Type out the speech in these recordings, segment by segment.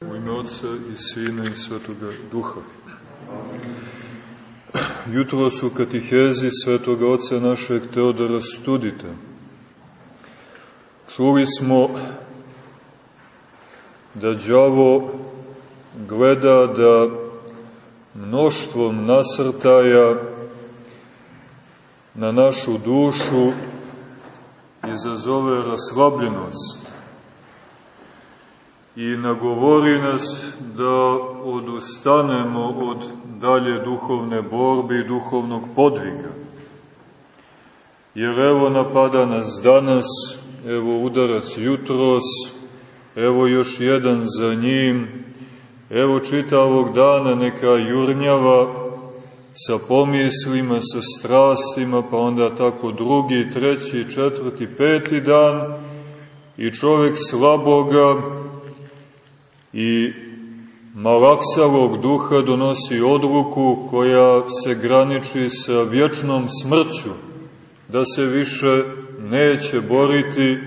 U ime Otca i Sina i Svetoga Duha. Jutro su katihezi Svetoga Otca našeg Teodora Studita. Čuli smo da đavo gleda da mnoštvom nasrtaja na našu dušu izazove raslabljenost i nagovori nas da odustanemo od dalje duhovne borbe i duhovnog podviga. Jer evo napada nas danas, evo udarac jutros, evo još jedan za njim, evo čitavog dana neka jurnjava sa pomislima, sa strastima, pa onda tako drugi, treći, četvrti, peti dan i čovek slaboga i malaksalog duha donosi odluku koja se graniči sa vječnom smrću, da se više neće boriti,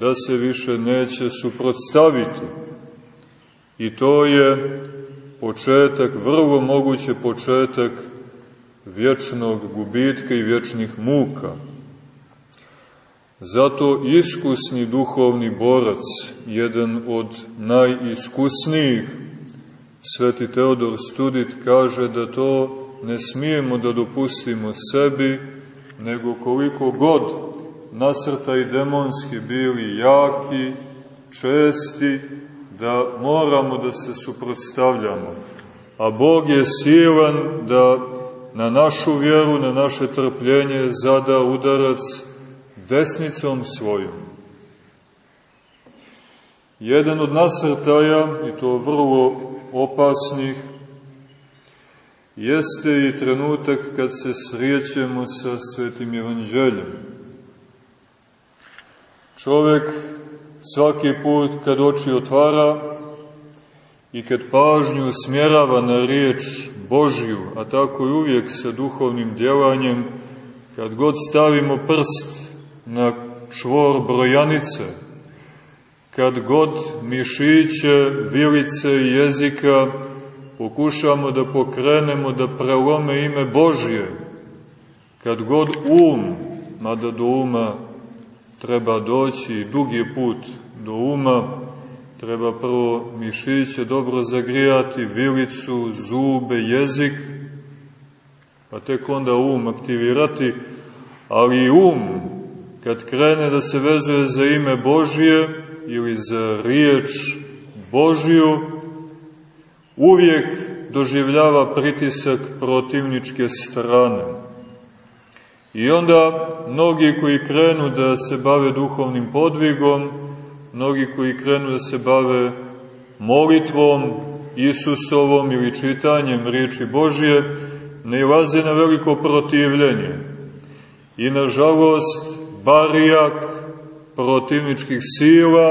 da se više neće suprotstaviti. I to je početak, vrlo moguće početak vječnog gubitka i vječnih muka. Zato iskusni duhovni borac, jedan od najiskusnijih, Sveti Teodor Studit kaže da to ne smijemo da dopustimo sebi, nego koliko god nasrta i demonski bili jaki, česti, da moramo da se suprotstavljamo. A Bog je silan da na našu vjeru, na naše trpljenje zada udarac desnicom svojom. Jedan od nasrtaja, i to vrlo opasnih, jeste i trenutak kad se srijećemo sa Svetim Evanđeljem. Čovek svaki put kad oči otvara i kad pažnju smjerava na riječ Božju, a tako i uvijek sa duhovnim djelanjem, kad god stavimo prst na čvor brojanice, kad god mišiće, vilice i jezika pokušamo da pokrenemo, da prelome ime Božje, kad god um, mada do uma treba doći, dugi put do uma, treba prvo mišiće dobro zagrijati, vilicu, zube, jezik, pa tek onda um aktivirati, ali um kad krene da se vezuje za ime Božije ili za riječ Božiju, uvijek doživljava pritisak protivničke strane. I onda mnogi koji krenu da se bave duhovnim podvigom, mnogi koji krenu da se bave molitvom Isusovom ili čitanjem riječi Božije, ne ilaze na veliko protivljenje. I nažalost, barijak protivničkih sila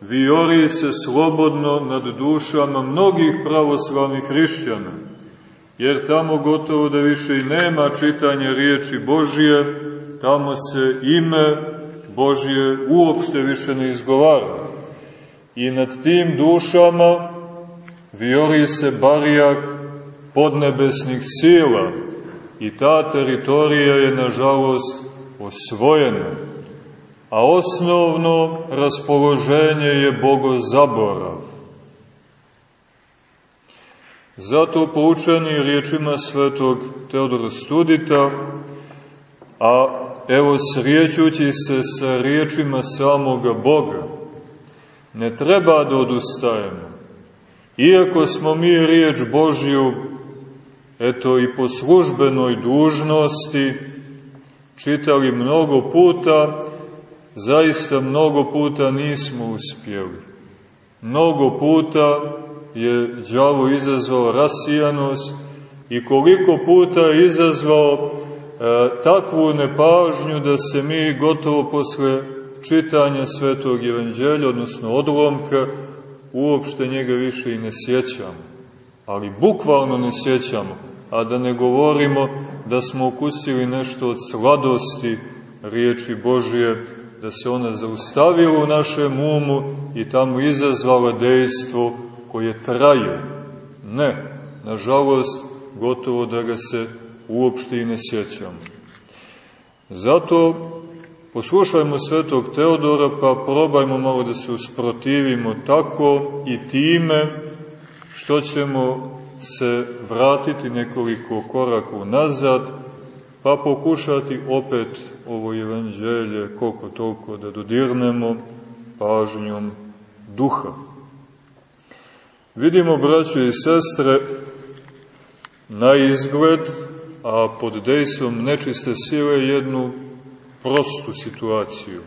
viori se slobodno nad dušama mnogih pravoslavnih hrišćana, jer tamo gotovo da više i nema čitanja riječi Božije, tamo se ime Božije uopšte više ne izgovara. I nad tim dušama viori se barijak podnebesnih sila i ta teritorija je, nažalost, osvojena. A osnovno raspoloženje je bogozaborav. Zato poučeni riječima svetog Teodora Studita, a evo srijećući se sa riječima samoga Boga, ne treba da odustajemo. Iako smo mi riječ Božju, eto i po službenoj dužnosti, čitali mnogo puta, zaista mnogo puta nismo uspjeli. Mnogo puta je đavo izazvao rasijanost i koliko puta je izazvao e, takvu nepažnju da se mi gotovo posle čitanja Svetog Evanđelja, odnosno odlomka, uopšte njega više i ne sjećamo. Ali bukvalno ne sjećamo, a da ne govorimo da smo okusili nešto od sladosti riječi Božije da se ona zaustavila u našem umu i tamo izazvala dejstvo koje traje. Ne, nažalost, gotovo da ga se uopšte i ne sjećamo. Zato poslušajmo svetog Teodora pa probajmo malo da se usprotivimo tako i time što ćemo se vratiti nekoliko koraka nazad pa pokušati opet ovo evanđelje koliko toliko da dodirnemo pažnjom duha. Vidimo, braćo i sestre, na izgled, a pod dejstvom nečiste sile jednu prostu situaciju.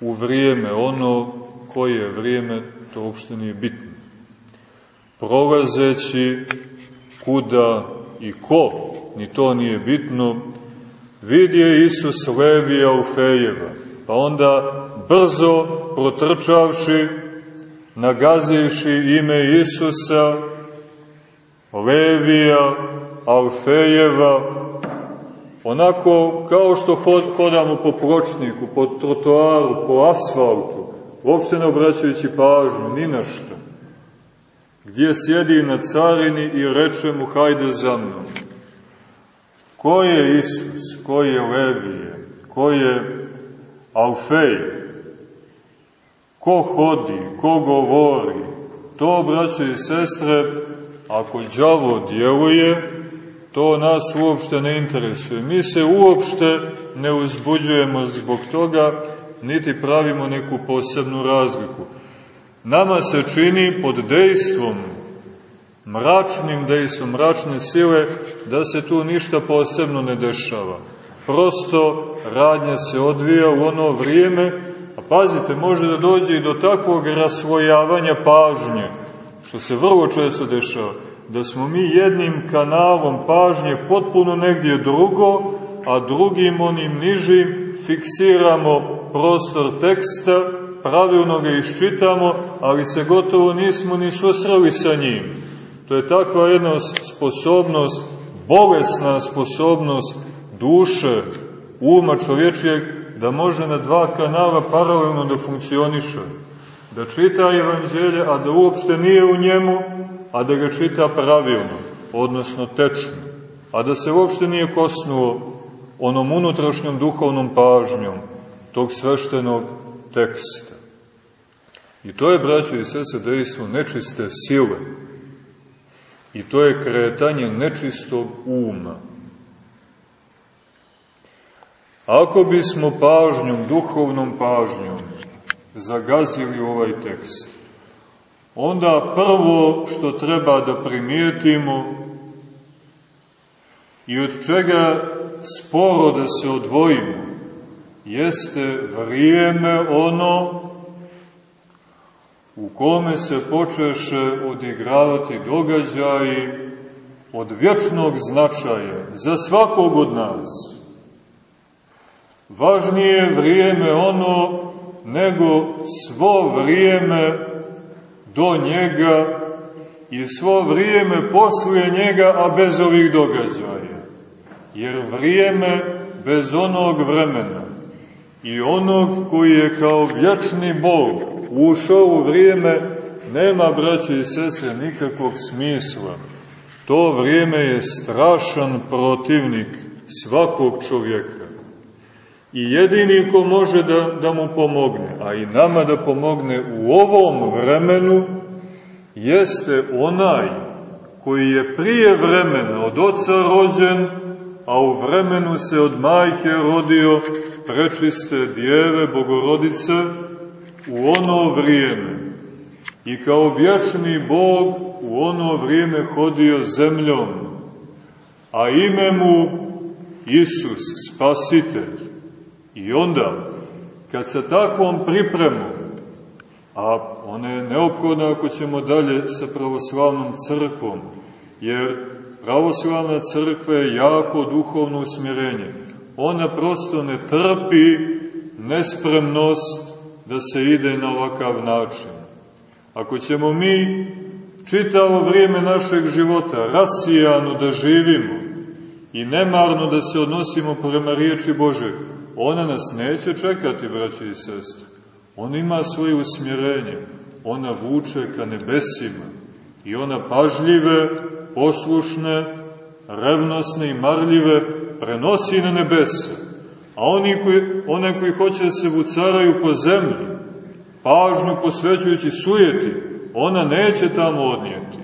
U vrijeme, ono koje vrijeme, to uopšte nije bitno. Prolazeći kuda i ko, ni to nije bitno, vidje Isus Levija Ufejeva, pa onda brzo protrčavši, nagazivši ime Isusa, Levija, Alfejeva, onako kao što hodamo po pločniku, po trotoaru, po asfaltu, uopšte ne obraćajući pažnju, ni na što, gdje sjedi na carini i reče mu, hajde za mnom. Ko je Isus? Ko je Levije? Ko je Alfej? Ko hodi? Ko govori? To, braće i sestre, ako đavo djeluje, to nas uopšte ne interesuje. Mi se uopšte ne uzbuđujemo zbog toga, niti pravimo neku posebnu razliku. Nama se čini pod dejstvom mračnim dejstvom, mračne sile, da se tu ništa posebno ne dešava. Prosto radnja se odvija u ono vrijeme, a pazite, može da dođe i do takvog rasvojavanja pažnje, što se vrlo često dešava, da smo mi jednim kanalom pažnje potpuno negdje drugo, a drugim onim nižim fiksiramo prostor teksta, pravilno ga iščitamo, ali se gotovo nismo ni susreli sa njim. To je takva jedna sposobnost, bolesna sposobnost duše, uma čovječijeg, da može na dva kanala paralelno da funkcioniše. Da čita evanđelje, a da uopšte nije u njemu, a da ga čita pravilno, odnosno tečno. A da se uopšte nije kosnuo onom unutrašnjom duhovnom pažnjom tog sveštenog teksta. I to je, braćo i sese, dejstvo nečiste sile, I to je kretanje nečistog uma. Ako bismo pažnjom, duhovnom pažnjom, zagazili ovaj tekst, onda prvo što treba da primijetimo i od čega sporo da se odvojimo, jeste vrijeme ono u kome se počeše odigravati događaji od vječnog značaja za svakog od nas. Važnije vrijeme ono nego svo vrijeme do njega i svo vrijeme poslije njega, a bez ovih događaja. Jer vrijeme bez onog vremena i onog koji je kao vječni Bog ušao u vrijeme, nema, braće i sestre, nikakvog smisla. To vrijeme je strašan protivnik svakog čovjeka. I jedini ko može da, da mu pomogne, a i nama da pomogne u ovom vremenu, jeste onaj koji je prije vremena od oca rođen, a u vremenu se od majke rodio prečiste djeve, bogorodice, u ono vrijeme i kao vječni Bog u ono vrijeme hodio zemljom, a ime mu Isus, spasitelj. I onda, kad sa takvom pripremom, a ona je neophodna ako ćemo dalje sa pravoslavnom crkvom, jer pravoslavna crkva je jako duhovno usmjerenje. Ona prosto ne trpi nespremnost da se ide na ovakav način. Ako ćemo mi čitavo vrijeme našeg života rasijano da živimo i nemarno da se odnosimo prema riječi Bože, ona nas neće čekati, braći i sestre. Ona ima svoje usmjerenje, ona vuče ka nebesima i ona pažljive, poslušne, revnosne i marljive prenosi na nebese. A oni koji, one koji hoće da se vucaraju po zemlji, pažnju posvećujući sujeti, ona neće tamo odnijeti,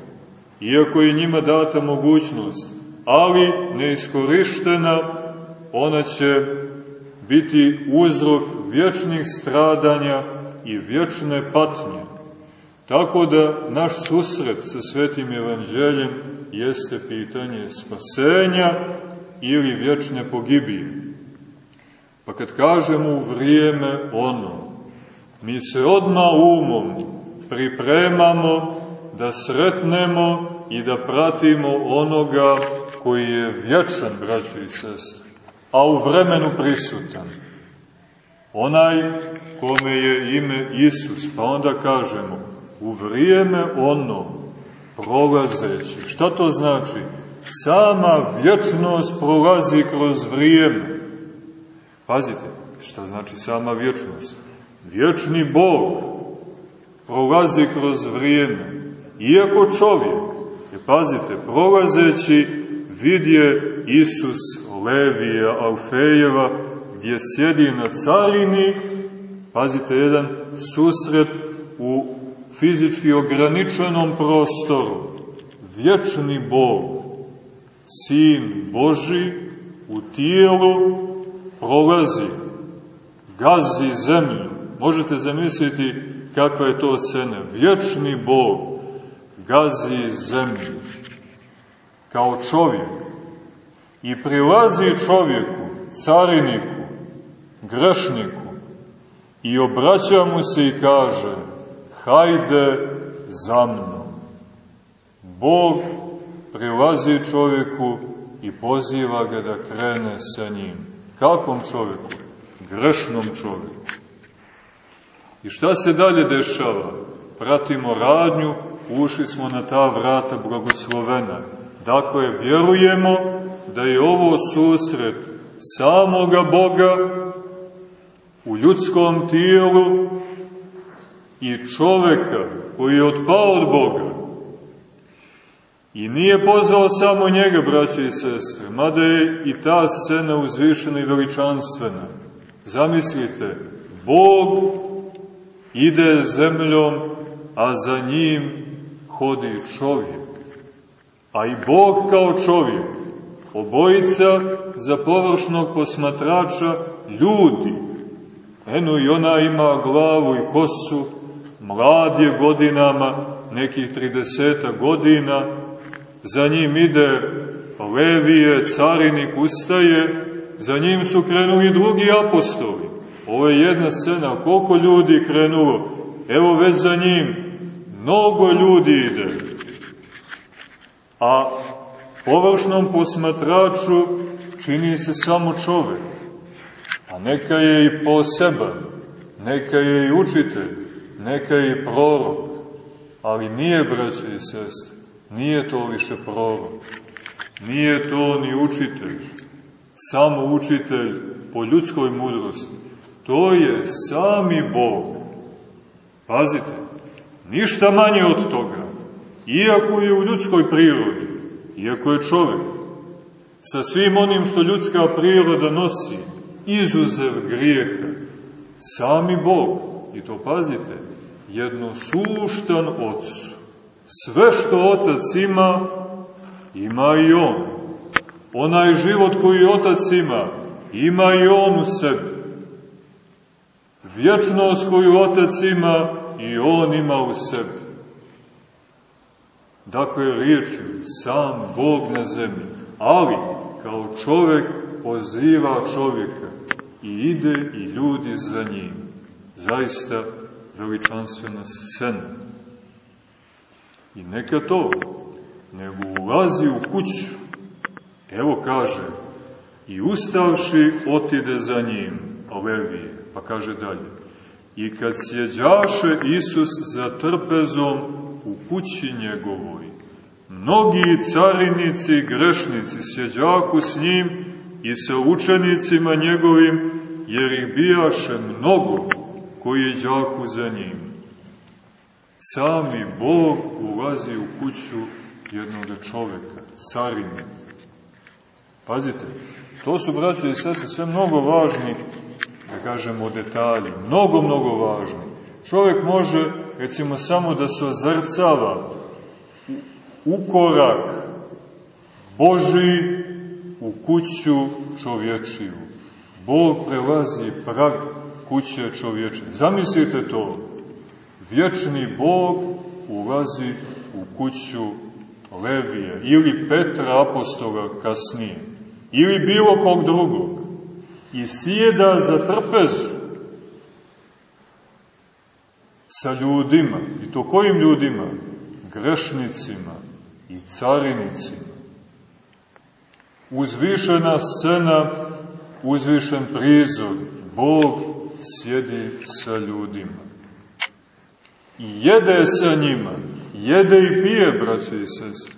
iako je njima data mogućnost, ali neiskorištena, ona će biti uzrok vječnih stradanja i vječne patnje. Tako da naš susret sa Svetim Evanđeljem jeste pitanje spasenja ili vječne pogibije. Pa kad kažemo vrijeme ono, mi se odma umom pripremamo da sretnemo i da pratimo onoga koji je vječan, braćo i sestre, a u vremenu prisutan. Onaj kome je ime Isus, pa onda kažemo, u vrijeme ono prolazeći. Šta to znači? Sama vječnost prolazi kroz vrijeme. Pazite, šta znači sama vječnost? Vječni Bog prolazi kroz vrijeme. Iako čovjek, je pazite, prolazeći vidje Isus Levija Alfejeva gdje sjedi na carini, pazite, jedan susret fizički ograničenom prostoru, vječni Bog, Sin Boži u tijelu prolazi, gazi zemlju. Možete zamisliti kakva je to scena. Vječni Bog gazi zemlju kao čovjek i prilazi čovjeku, cariniku, grešniku i obraća mu se i kaže hajde za mnom. Bog prilazi čovjeku i poziva ga da krene sa njim. Kakvom čovjeku? Grešnom čovjeku. I šta se dalje dešava? Pratimo radnju, ušli smo na ta vrata blagoslovena. Dakle, vjerujemo da je ovo susret samoga Boga u ljudskom tijelu i čoveka koji je otpao od Boga. I nije pozvao samo njega, braće i sestre, mada je i ta scena uzvišena i veličanstvena. Zamislite, Bog ide zemljom, a za njim hodi čovjek. A i Bog kao čovjek, obojica za površnog posmatrača ljudi. Eno i ona ima glavu i kosu, mlad je godinama, nekih 30 godina, za njim ide Levije, carinik ustaje, za njim su krenuli drugi apostoli. Ovo je jedna scena, koliko ljudi krenulo, evo već za njim, mnogo ljudi ide. A površnom posmatraču čini se samo čovek, a neka je i poseban, neka je i učitelj, neka je prorok, ali nije, braće i sestre, nije to više prorok, nije to ni učitelj, samo učitelj po ljudskoj mudrosti, to je sami Bog. Pazite, ništa manje od toga, iako je u ljudskoj prirodi, iako je čovek, sa svim onim što ljudska priroda nosi, izuzev grijeha, sami Bog, i to pazite, jednosuštan Otcu. Sve što Otac ima, ima i On. Onaj život koji Otac ima, ima i On u sebi. Vječnost koju Otac ima, i On ima u sebi. Dakle, riječ je sam Bog na zemlji, ali kao čovek poziva čovjeka i ide i ljudi za njim. Zaista veličanstvena scena. I neka to, nego ulazi u kuću, evo kaže, i ustavši otide za njim, Levije, pa kaže dalje, i kad sjeđaše Isus za trpezom u kući njegovoj, mnogi carinici i grešnici sjeđaku s njim i sa učenicima njegovim, jer ih bijaše mnogo koji đaku za njim. Sami Bog ulazi u kuću jednog čoveka, carine. Pazite, to su, braće i sese, sve mnogo važni, da kažemo, detalji. Mnogo, mnogo važni. Čovjek može, recimo, samo da se ozrcava u korak Boži u kuću čovječiju. Bog prelazi prag kuće čovječije. Zamislite to. Vječni Bog ulazi u kuću Levije ili Petra apostola kasnije ili bilo kog drugog i sjeda za trpezu sa ljudima. I to kojim ljudima? Grešnicima i carinicima. Uzvišena scena, uzvišen prizor, Bog sjedi sa ljudima. I jede sa njima, jede i pije, braće i sestre.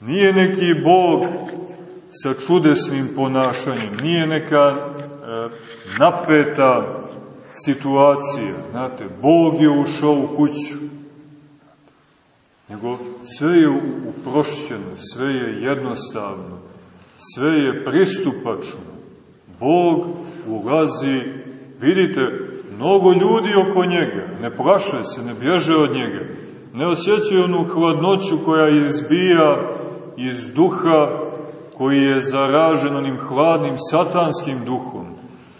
Nije neki Bog sa čudesnim ponašanjem, nije neka e, napeta situacija, znate, Bog je ušao u kuću, nego sve je uprošćeno, sve je jednostavno, sve je pristupačno. Bog ulazi, vidite, mnogo ljudi oko njega, ne plaše se, ne bježe od njega, ne osjećaju onu hladnoću koja izbija iz duha koji je zaražen onim hladnim satanskim duhom.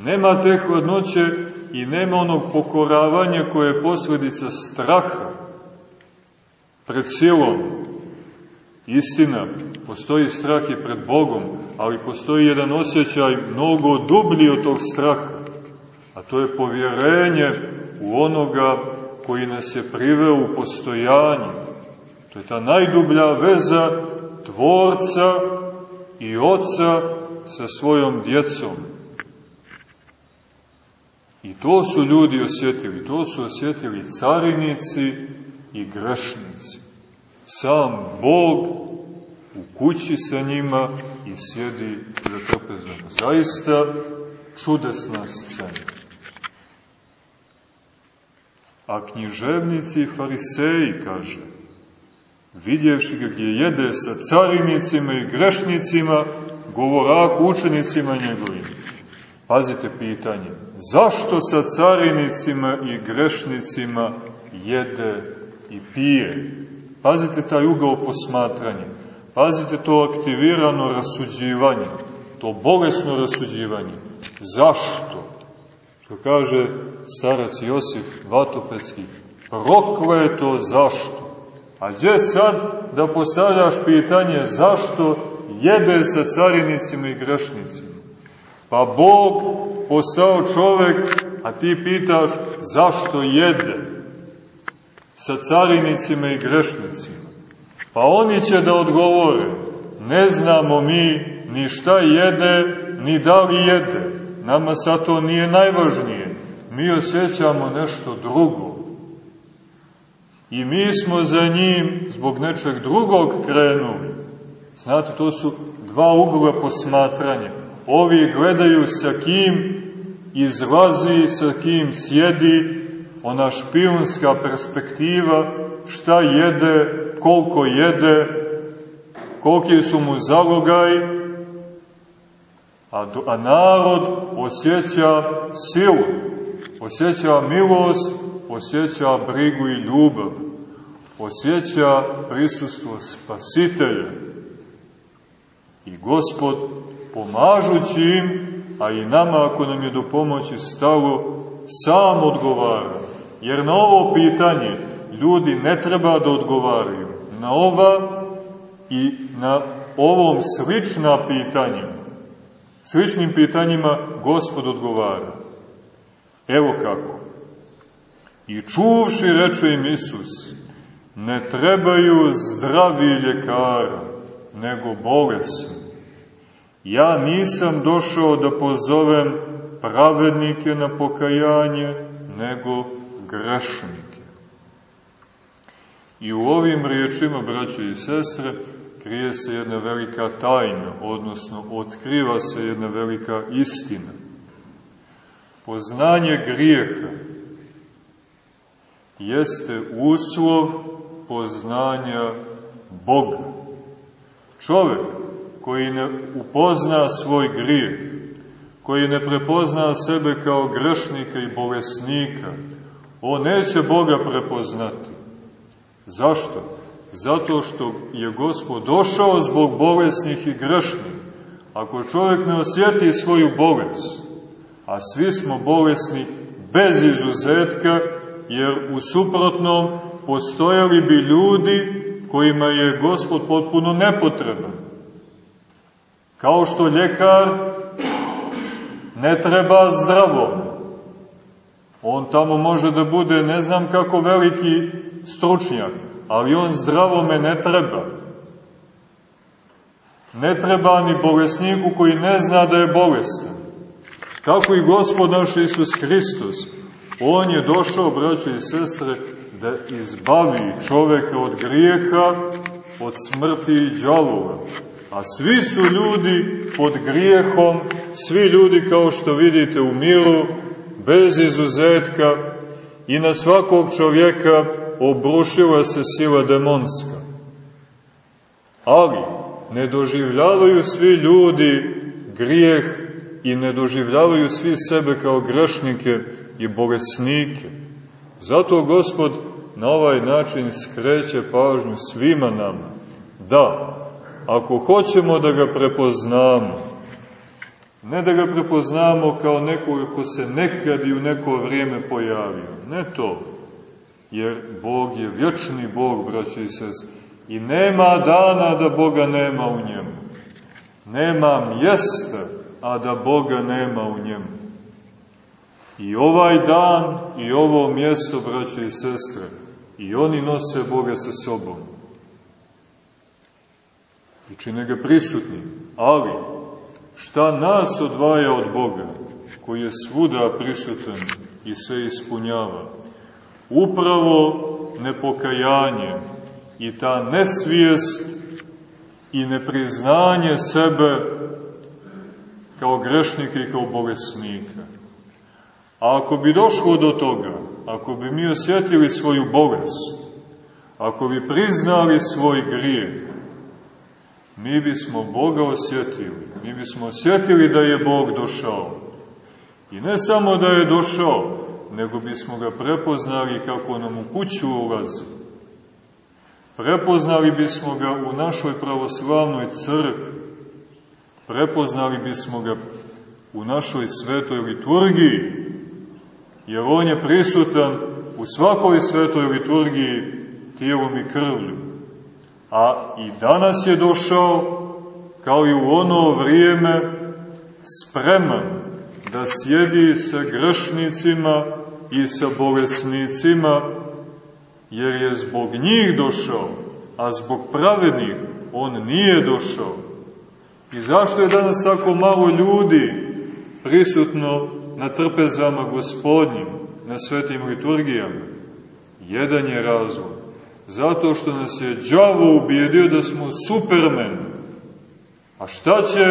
Nema te hladnoće i nema onog pokoravanja koje je posledica straha pred silom. Istina, postoji strah i pred Bogom, ali postoji jedan osjećaj mnogo dublji od tog straha, to je povjerenje u onoga koji nas je priveo u postojanje. To je ta najdublja veza tvorca i oca sa svojom djecom. I to su ljudi osjetili, to su osjetili carinici i grešnici. Sam Bog u kući sa njima i sjedi za trpezom. Zaista čudesna scena. A književnici i fariseji, kaže, vidjevši ga gdje jede sa carinicima i grešnicima, govorak učenicima njegovim. Pazite pitanje, zašto sa carinicima i grešnicima jede i pije? Pazite taj ugao posmatranja, pazite to aktivirano rasuđivanje, to bolesno rasuđivanje. Zašto? Što kaže starac Josip Vatopecki, prokleto zašto? A gdje sad da postavljaš pitanje zašto jede sa carinicima i grešnicima? Pa Bog postao čovek, a ti pitaš zašto jede sa carinicima i grešnicima? Pa oni će da odgovore, ne znamo mi ni šta jede, ni da li jede. Nama sad to nije najvažnije. Mi osjećamo nešto drugo. I mi smo za njim zbog nečeg drugog krenuli. Znate, to su dva ugla posmatranja. Ovi gledaju sa kim izlazi, sa kim sjedi, ona špijunska perspektiva, šta jede, koliko jede, koliki su mu zalogaj, a, a narod osjeća silu, osjeća milost, osjeća brigu i ljubav, osjeća prisustvo spasitelja. I Gospod, pomažući im, a i nama ako nam je do pomoći stalo, sam odgovara. Jer na ovo pitanje ljudi ne treba da odgovaraju. Na ova i na ovom slična pitanja, sličnim pitanjima Gospod odgovara. Evo kako. I čuvši, reče im Isus, ne trebaju zdravi ljekara, nego bolesni. Ja nisam došao da pozovem pravednike na pokajanje, nego grešnike. I u ovim riječima, braćo i sestre, krije se jedna velika tajna, odnosno otkriva se jedna velika istina. Poznanje grijeha jeste uslov poznanja Boga. Čovek koji ne upozna svoj grijeh, koji ne prepozna sebe kao grešnika i bolesnika, on neće Boga prepoznati. Zašto? Zato što je Gospod došao zbog bolesnih i grešnih. Ako čovjek ne osjeti svoju bolest, a svi smo bolesni bez izuzetka, jer u suprotnom postojali bi ljudi kojima je Gospod potpuno nepotreban. Kao što ljekar ne treba zdravo. On tamo može da bude ne znam kako veliki stručnjak, ali on zdravo me ne treba. Ne treba ni bolesniku koji ne zna da je bolestan. Tako i gospod naš Isus Hristos, on je došao, braćo i sestre, da izbavi čoveka od grijeha, od smrti i džavova. A svi su ljudi pod grijehom, svi ljudi kao što vidite u miru, bez izuzetka i na svakog čovjeka obrušila se sila demonska. Ali ne doživljavaju svi ljudi grijeh i ne doživljavaju svi sebe kao grešnike i bolesnike. Zato Gospod na ovaj način skreće pažnju svima nama. Da, ako hoćemo da ga prepoznamo, ne da ga prepoznamo kao nekoga ko se nekad i u neko vrijeme pojavio, ne to, jer Bog je vječni Bog, braći i sest, i nema dana da Boga nema u njemu. Nema mjesta, a da Boga nema u njemu. I ovaj dan i ovo mjesto, braće i sestre, i oni nose Boga sa sobom. I čine ga prisutnim. Ali, šta nas odvaja od Boga, koji je svuda prisutan i sve ispunjava? Upravo nepokajanje i ta nesvijest i nepriznanje sebe kao grešnika i kao bolesnika. A ako bi došlo do toga, ako bi mi osjetili svoju bolest, ako bi priznali svoj grijeh, mi bismo Boga osjetili, mi bismo osjetili da je Bog došao. I ne samo da je došao, nego bismo ga prepoznali kako nam u kuću ulazi. Prepoznali bismo ga u našoj pravoslavnoj crkvi. Prepoznali bismo ga u našoj svetoj liturgiji, jer on je prisutan u svakoj svetoj liturgiji tijelom i krvlju. A i danas je došao, kao i u ono vrijeme, spreman da sjedi sa grešnicima i sa bolesnicima, jer je zbog njih došao, a zbog pravednih on nije došao. I zašto je danas tako malo ljudi prisutno na trpezama gospodnjim, na svetim liturgijama? Jedan je razlog. Zato što nas je džavo ubijedio da smo supermen. A šta će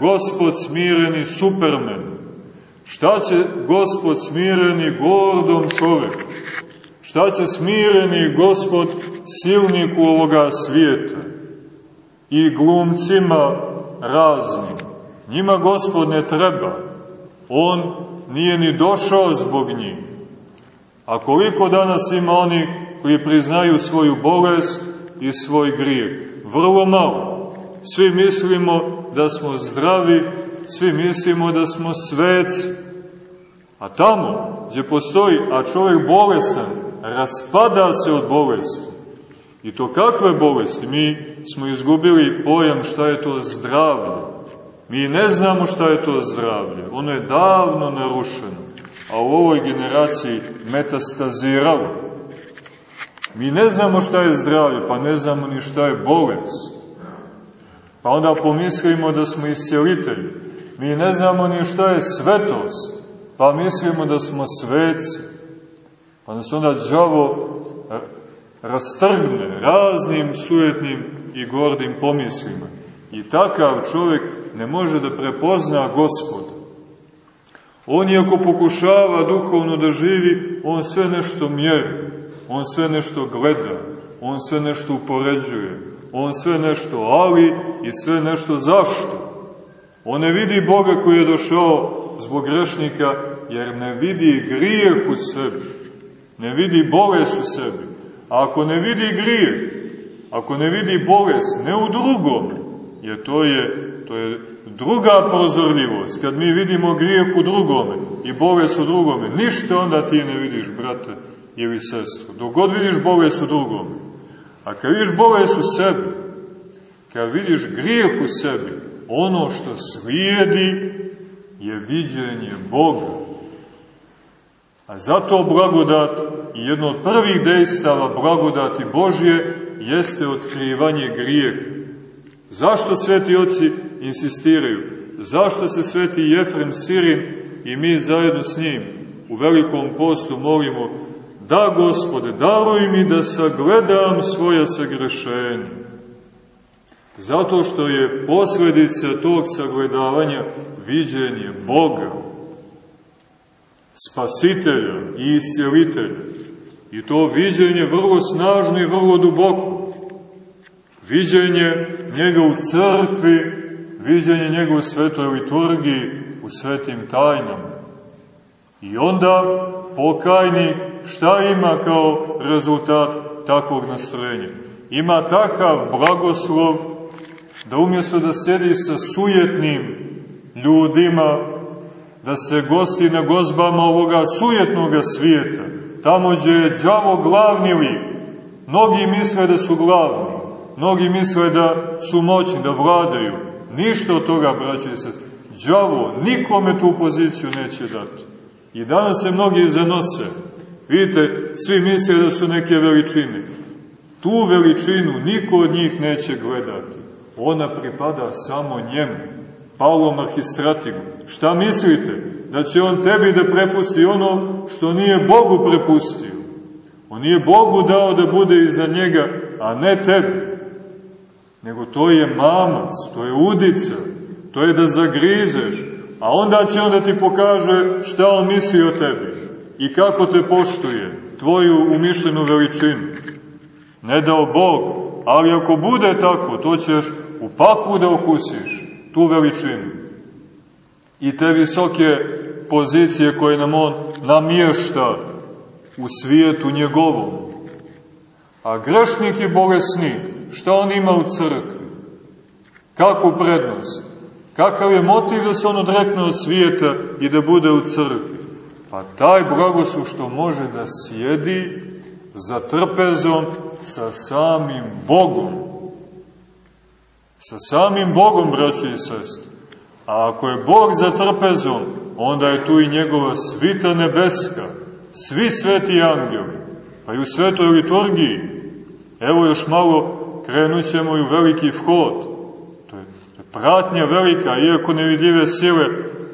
gospod smireni supermen? Šta će gospod smireni gordom čoveku? Šta će smireni gospod silniku ovoga svijeta i glumcima raznim? Njima gospod ne treba. On nije ni došao zbog njih. A koliko danas ima oni koji priznaju svoju bolest i svoj grijeh? Vrlo malo. Svi mislimo da smo zdravi svi mislimo da smo sveci. A tamo gdje postoji, a čovjek bolestan, raspada se od bolesti. I to kakve bolesti? Mi smo izgubili pojam šta je to zdravlje. Mi ne znamo šta je to zdravlje. Ono je davno narušeno, a u ovoj generaciji metastaziralo. Mi ne znamo šta je zdravlje, pa ne znamo ni šta je bolest. Pa onda pomislimo da smo iscijelitelji. Mi ne znamo ni šta je svetost, pa mislimo da smo sveci. Pa nas onda džavo rastrgne raznim sujetnim i gordim pomislima. I takav čovjek ne može da prepozna gospoda. On iako pokušava duhovno da živi, on sve nešto mjeri, on sve nešto gleda, on sve nešto upoređuje, on sve nešto ali i sve nešto zašto. On ne vidi Boga koji je došao zbog grešnika, jer ne vidi grijeh u sebi, ne vidi bolest u sebi. A ako ne vidi grijeh, ako ne vidi bolest, ne u drugom, jer to je, to je druga prozorljivost, kad mi vidimo grijeh u drugome i bolest u drugome, ništa onda ti ne vidiš, brate ili sestru. Dok god vidiš bolest u drugome. A kad vidiš bolest u sebi, kad vidiš grijeh u sebi, ono što slijedi je viđenje Boga. A zato blagodat i jedno od prvih dejstava blagodati Božje jeste otkrivanje grijeha. Zašto sveti oci insistiraju? Zašto se sveti Jefrem Sirin i mi zajedno s njim u velikom postu molimo da gospode, daruj mi da sagledam svoje sagrešenje. Zato što je posledica tog sagledavanja viđenje Boga, spasitelja i iscelitelja. I to viđenje vrlo snažno i vrlo duboko. Viđenje njega u crkvi, viđenje njega u svetoj liturgiji, u svetim tajnama. I onda pokajnik šta ima kao rezultat takvog nastrojenja? Ima takav blagoslov da umjesto da sedi sa sujetnim ljudima, da se gosti na gozbama ovoga sujetnog svijeta, tamo gdje je džavo glavni lik. Mnogi misle da su glavni, mnogi misle da su moćni, da vladaju. Ništa od toga, braće se, džavo nikome tu poziciju neće dati. I danas se mnogi zanose. Vidite, svi misle da su neke veličine. Tu veličinu niko od njih neće gledati. Ona pripada samo njemu, Pavlom Arhistratigu. Šta mislite? Da će on tebi da prepusti ono što nije Bogu prepustio. On nije Bogu dao da bude iza njega, a ne tebi. Nego to je mamac, to je udica, to je da zagrizeš, a onda će on da ti pokaže šta on misli o tebi i kako te poštuje, tvoju umišljenu veličinu. Ne dao Bog, ali ako bude tako, to ćeš u paklu da okusiš, tu veličinu. I te visoke pozicije koje nam on namješta u svijetu njegovom. A grešnik i bolesnik, šta on ima u crkvi? Kakvu prednost? Kakav je motiv da se on odrekne od svijeta i da bude u crkvi? Pa taj blagoslov što može da sjedi za trpezom sa samim Bogom. Sa samim Bogom, braći i sestri. A ako je Bog za trpezom, onda je tu i njegova svita nebeska, svi sveti angeli, pa i u svetoj liturgiji. Evo još malo krenut ćemo i u veliki vhod. To je, to je pratnja velika, iako nevidljive sile,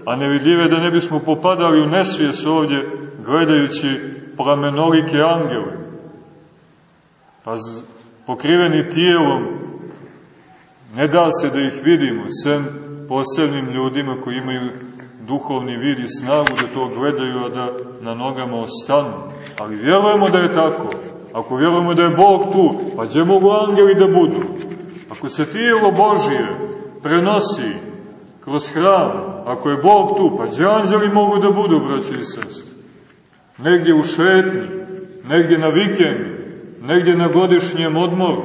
a nevidljive da ne bismo popadali u nesvijes ovdje, gledajući plamenolike angele. Pa pokriveni tijelom, ne da se da ih vidimo, sem posebnim ljudima koji imaju duhovni vid i snagu da to gledaju, a da na nogama ostanu. Ali vjerujemo da je tako. Ako vjerujemo da je Bog tu, pa gdje mogu angeli da budu? Ako se tijelo Božije prenosi kroz hram, ako je Bog tu, pa gdje anđeli mogu da budu, braći i sestri? Negdje u šetnji, negdje na vikendu, negdje na godišnjem odmoru.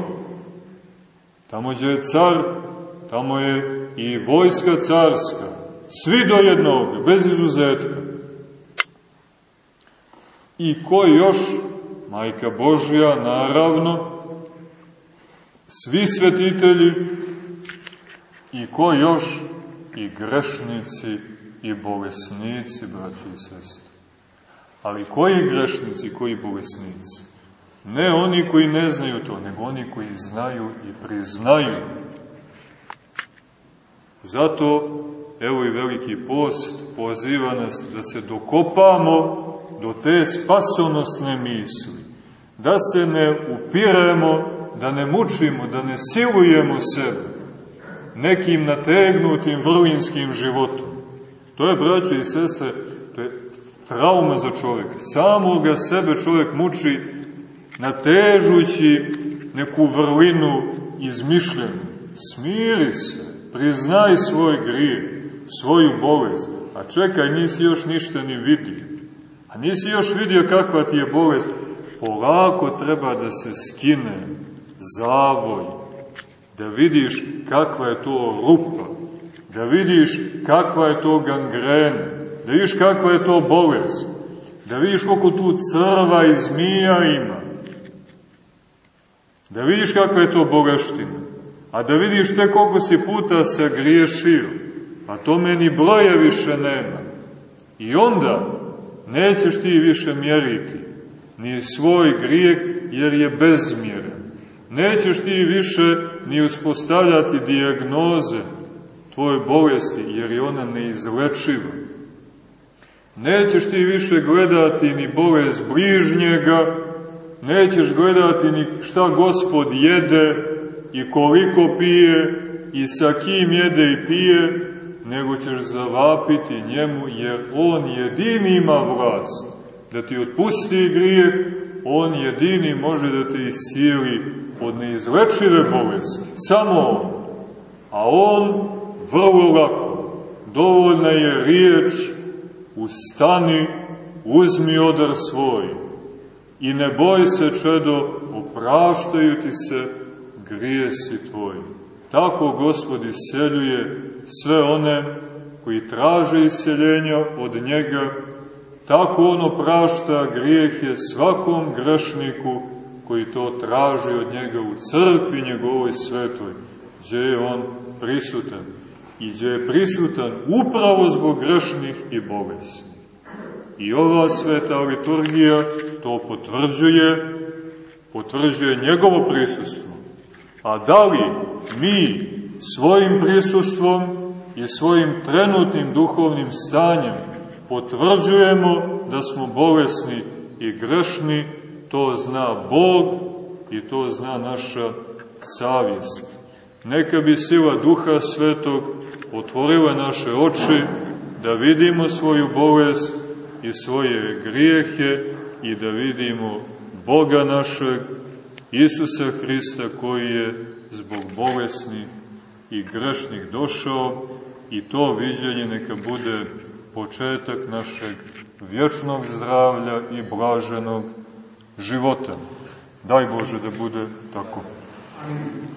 Tamo gdje je car, tamo je i vojska carska, svi do jednog, bez izuzetka. I ko još? Majka Božja, naravno, svi svetitelji i ko još? I grešnici i bolesnici, braći i sestri. Ali koji grešnici, koji bolesnici? Ne oni koji ne znaju to, nego oni koji znaju i priznaju Zato, evo i veliki post poziva nas da se dokopamo do te spasonosne misli, da se ne upiremo, da ne mučimo, da ne silujemo sebe nekim nategnutim vrlinskim životom. To je, braće i sestre, to je trauma za čovjeka. Samoga sebe čovjek muči natežući neku vrlinu izmišljenu. Smiri se, priznaj svoj grije, svoju bolest, a čekaj, nisi još ništa ni vidio. A nisi još vidio kakva ti je bolest. Polako treba da se skine zavoj, da vidiš kakva je to rupa, da vidiš kakva je to gangrena, da vidiš kakva je to bolest, da vidiš koliko tu crva i zmija ima, da vidiš kakva je to bogaština, a da vidiš te koliko si puta se griješio, a to meni broja više nema. I onda nećeš ti više mjeriti ni svoj grijeh jer je bezmjeren. Nećeš ti više ni uspostavljati dijagnoze tvoje bolesti jer je ona neizlečiva. Nećeš ti više gledati ni bolest bližnjega, nećeš gledati ni šta gospod jede i koliko pije i sa kim jede i pije, nego ćeš zavapiti njemu, jer on jedini ima vlast da ti otpusti grijeh, on jedini može da te isili od neizlečive bolesti. Samo on. A on vrlo lako. Dovoljna je riječ, ustani, uzmi odar svoj. I ne boj se, čedo, opraštaju ti se grijesi tvoji. Tako gospod iseljuje sve one koji traže iseljenja od njega, tako on oprašta grijehe svakom grešniku koji to traži od njega u crkvi njegovoj svetoj, gdje je on prisutan i gdje je prisutan upravo zbog grešnih i bolesnih. I ova sveta liturgija to potvrđuje, potvrđuje njegovo prisustvo. A da li mi svojim prisustvom i svojim trenutnim duhovnim stanjem potvrđujemo da smo bolesni i grešni, to zna Bog i to zna naša savjest. Neka bi sila Duha Svetog otvorila naše oči da vidimo svoju bolest i svoje grijehe i da vidimo Boga našeg, Isusa Hrista koji je zbog bolesnih i grešnih došao i to viđenje neka bude početak našeg vječnog zdravlja i blaženog života. Daj Bože da bude tako. Amen.